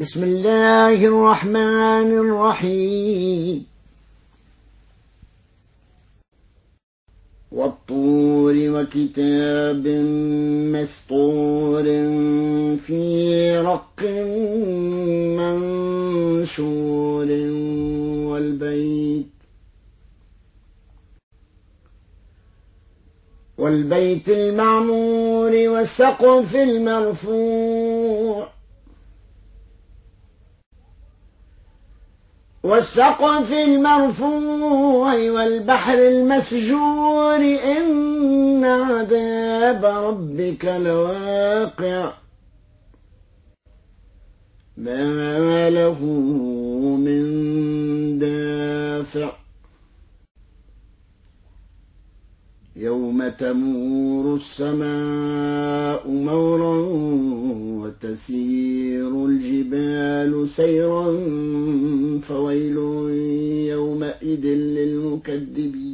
بسم الله الرحمن الرحيم. والطور وكتاب مسطور في رق منشور والبيت والبيت المعمور والسقف المرفوع والسقف المرفوع والبحر المسجور إن عذاب ربك لواقع. ما له من دافع. يوم تمور السماء مورا وتسير الجبال سيرا فويل يومئذ للمكذبين.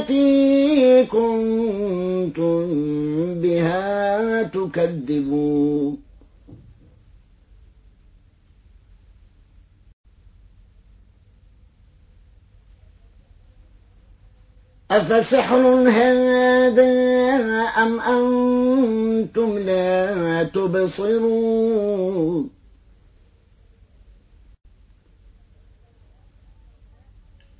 التي كنتم بها تكذبون. أفسحر هذا أم أنتم لا تبصرون؟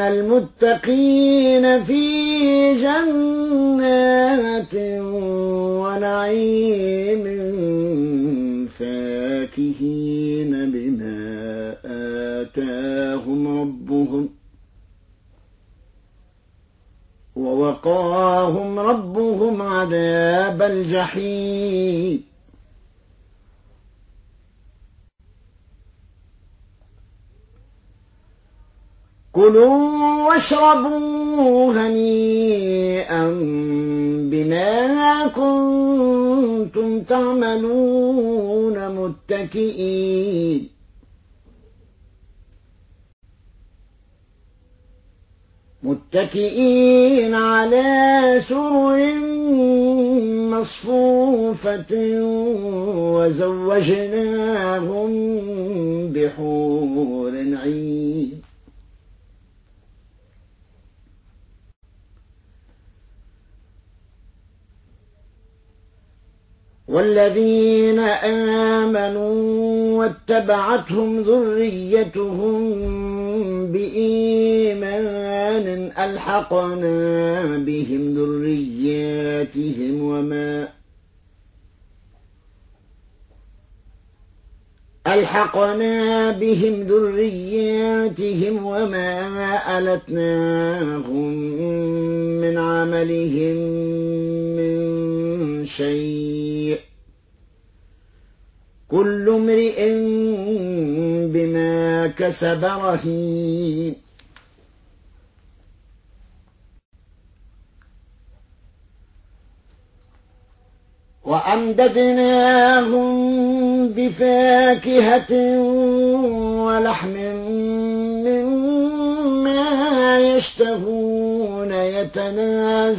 المتقين في جنات ونعيم فاكهين بما آتاهم ربهم ووقاهم ربهم عذاب الجحيم. كلوا واشربوا هنيئا بما كنتم تعملون متكئين. متكئين على سرر مصفوفة وزوجناهم بحور عين. والذين آمنوا واتبعتهم ذريتهم بإيمان ألحقنا بهم ذرياتهم وما ألحقنا بهم ذرياتهم وما ألتناهم من عملهم من شيء. كل امرئ بما كسب رهين. وأمددناهم بفاكهة ولحم مما يشتهون يتنازعون.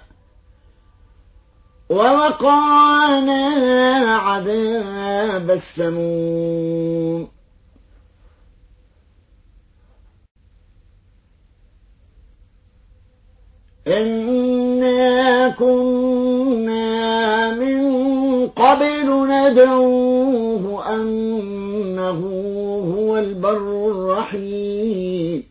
ووقانا عذاب السموم. إنا كنا من قبل ندعوه أنه هو البر الرحيم.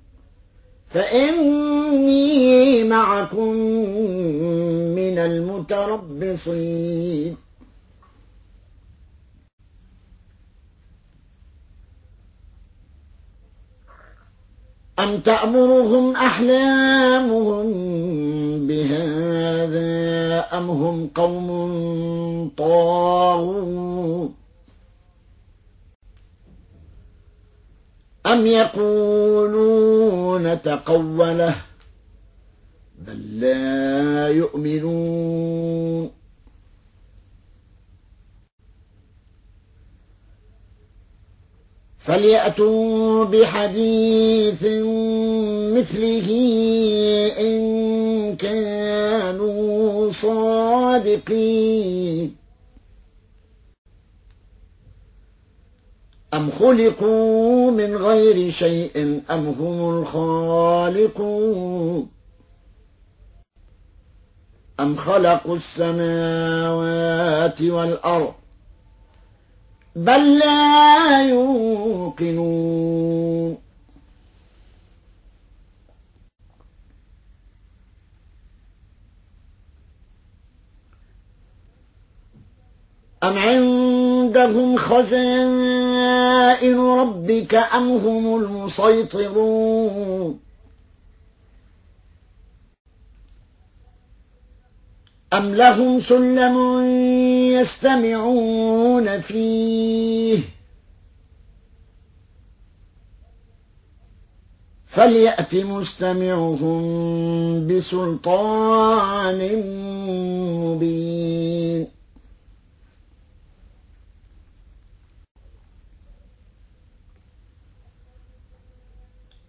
فإني معكم من المتربصين. أم تأمرهم أحلامهم بهذا أم هم قوم طاغون أم يقولون تقوله بل لا يؤمنون. فليأتوا بحديث مثله إن كانوا صادقين. أم خلقوا من غير شيء أم هم الخالقون أم خلقوا السماوات والأرض بل لا يوقنون أم عندهم خزائن ربك أم هم المسيطرون أم لهم سلم يستمعون فيه فليأت مستمعهم بسلطان مبين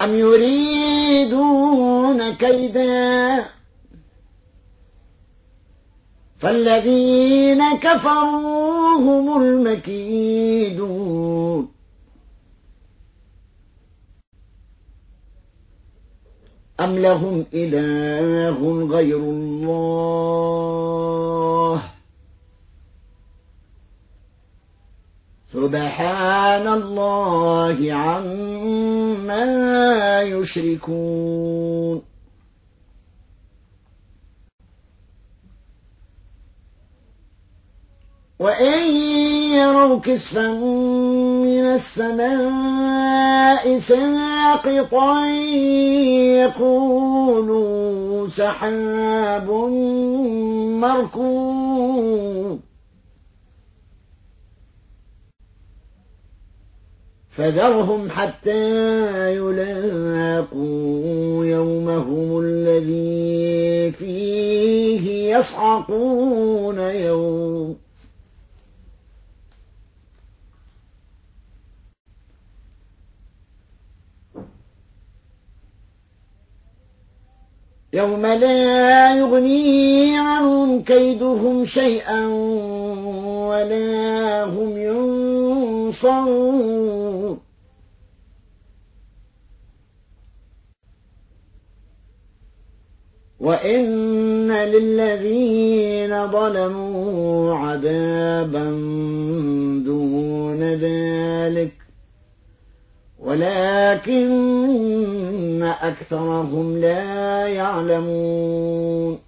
أم يريدون كيداً؟ فالذين كفروا هم المكيدون. أم لهم إله غير الله؟ سبحان الله عما يشركون. وإن يروا كسفا من السماء ساقطا يقولوا سحاب مركوب. فذرهم حتى يلاقوا يومهم الذي فيه يصعقون يوم. يوم لا يغني عنهم كيدهم شيئا ولا هم ينصرون. وإن للذين ظلموا عذابا دون ذلك ولكن أكثرهم لا يعلمون